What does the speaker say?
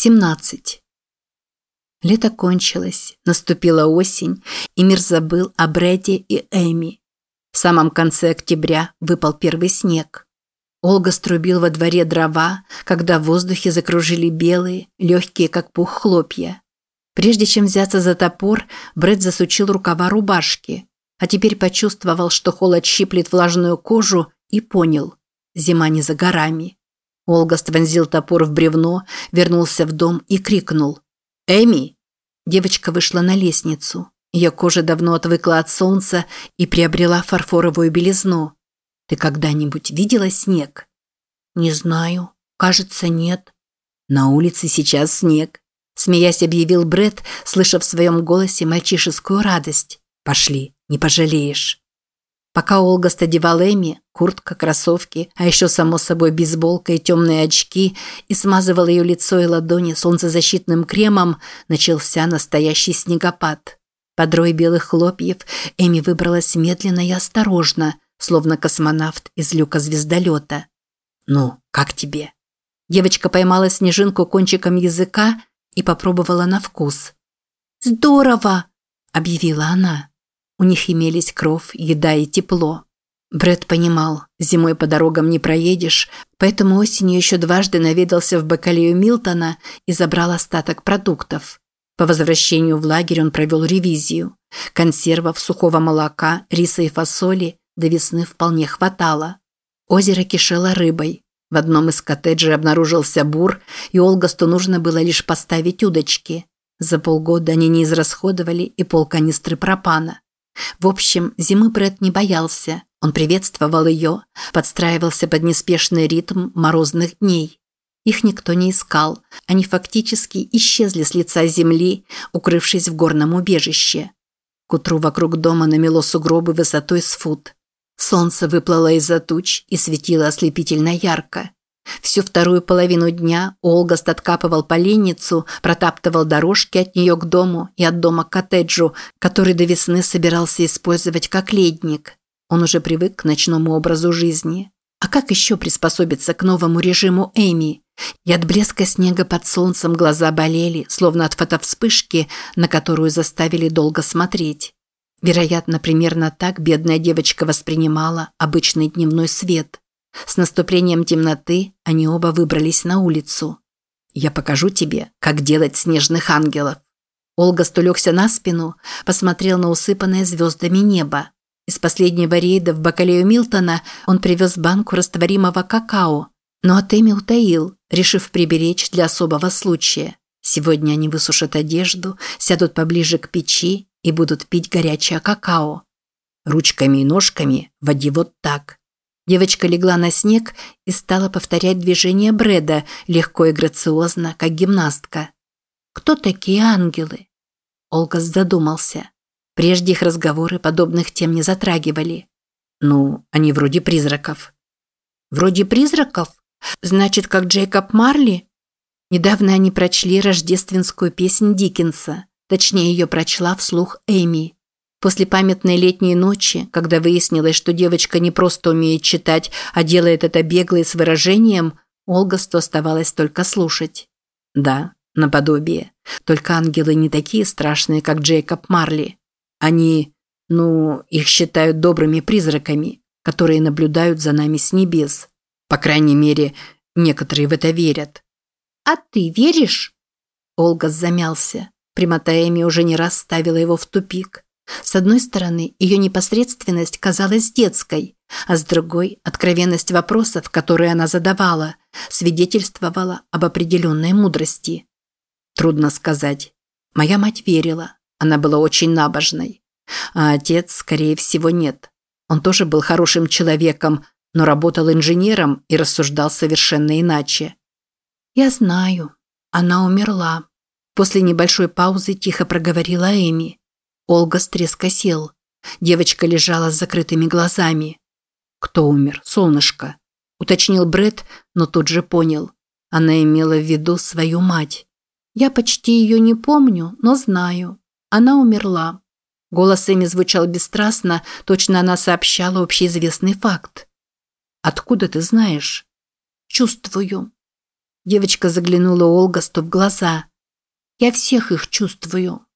17. Лето кончилось, наступила осень, и мир забыл о Брэде и Эми. В самом конце октября выпал первый снег. Олга струбил во дворе дрова, когда в воздухе закружили белые, легкие, как пух, хлопья. Прежде чем взяться за топор, Брэд засучил рукава рубашки, а теперь почувствовал, что холод щиплет влажную кожу, и понял – зима не за горами. Олгаст вонзил топор в бревно, вернулся в дом и крикнул. «Эми!» Девочка вышла на лестницу. Ее кожа давно отвыкла от солнца и приобрела фарфоровую белизну. «Ты когда-нибудь видела снег?» «Не знаю. Кажется, нет». «На улице сейчас снег», – смеясь объявил Бред, слыша в своем голосе мальчишескую радость. «Пошли, не пожалеешь». Пока Олга стадевал Эми, куртка, кроссовки, а еще, само собой, бейсболка и темные очки, и смазывал ее лицо и ладони солнцезащитным кремом, начался настоящий снегопад. Под рой белых хлопьев Эми выбралась медленно и осторожно, словно космонавт из люка звездолета. «Ну, как тебе?» Девочка поймала снежинку кончиком языка и попробовала на вкус. «Здорово!» – объявила она. У них имелись кров, еда и тепло. Бред понимал, зимой по дорогам не проедешь, поэтому осенью еще дважды наведался в бакалею Милтона и забрал остаток продуктов. По возвращению в лагерь он провел ревизию. Консервов, сухого молока, риса и фасоли до весны вполне хватало. Озеро кишело рыбой. В одном из коттеджей обнаружился бур, и Олгасту нужно было лишь поставить удочки. За полгода они не израсходовали и полканистры пропана. В общем, зимы Брэд не боялся. Он приветствовал ее, подстраивался под неспешный ритм морозных дней. Их никто не искал. Они фактически исчезли с лица земли, укрывшись в горном убежище. К утру вокруг дома намело сугробы высотой с фут. Солнце выплыло из-за туч и светило ослепительно ярко. Всю вторую половину дня Олгаст откапывал поленницу, протаптывал дорожки от нее к дому и от дома к коттеджу, который до весны собирался использовать как ледник. Он уже привык к ночному образу жизни. А как еще приспособиться к новому режиму Эми? И от блеска снега под солнцем глаза болели, словно от фотовспышки, на которую заставили долго смотреть. Вероятно, примерно так бедная девочка воспринимала обычный дневной свет – с наступлением темноты они оба выбрались на улицу. «Я покажу тебе, как делать снежных ангелов». Олга стулегся на спину, посмотрел на усыпанное звездами небо. Из последнего рейда в бакалею Милтона он привез банку растворимого какао, но от Эми утаил, решив приберечь для особого случая. Сегодня они высушат одежду, сядут поближе к печи и будут пить горячее какао. Ручками и ножками води вот так. Девочка легла на снег и стала повторять движения Брэда легко и грациозно, как гимнастка. «Кто такие ангелы?» Олгас задумался. Прежде их разговоры подобных тем не затрагивали. Ну, они вроде призраков. Вроде призраков? Значит, как Джейкоб Марли? Недавно они прочли рождественскую песнь Диккенса. Точнее, ее прочла вслух Эми. После памятной летней ночи, когда выяснилось, что девочка не просто умеет читать, а делает это бегло и с выражением, Олгасту оставалось только слушать. Да, наподобие. Только ангелы не такие страшные, как Джейкоб Марли. Они, ну, их считают добрыми призраками, которые наблюдают за нами с небес. По крайней мере, некоторые в это верят. «А ты веришь?» Олгас замялся. Прямота Эми уже не раз ставила его в тупик. С одной стороны, ее непосредственность казалась детской, а с другой – откровенность вопросов, которые она задавала, свидетельствовала об определенной мудрости. Трудно сказать. Моя мать верила, она была очень набожной. А отец, скорее всего, нет. Он тоже был хорошим человеком, но работал инженером и рассуждал совершенно иначе. «Я знаю. Она умерла». После небольшой паузы тихо проговорила Эми. Олга стреско сел. Девочка лежала с закрытыми глазами. «Кто умер? Солнышко?» – уточнил Бред, но тут же понял. Она имела в виду свою мать. «Я почти ее не помню, но знаю. Она умерла». Голос Эми звучал бесстрастно, точно она сообщала общеизвестный факт. «Откуда ты знаешь?» «Чувствую». Девочка заглянула Олгасту в глаза. «Я всех их чувствую».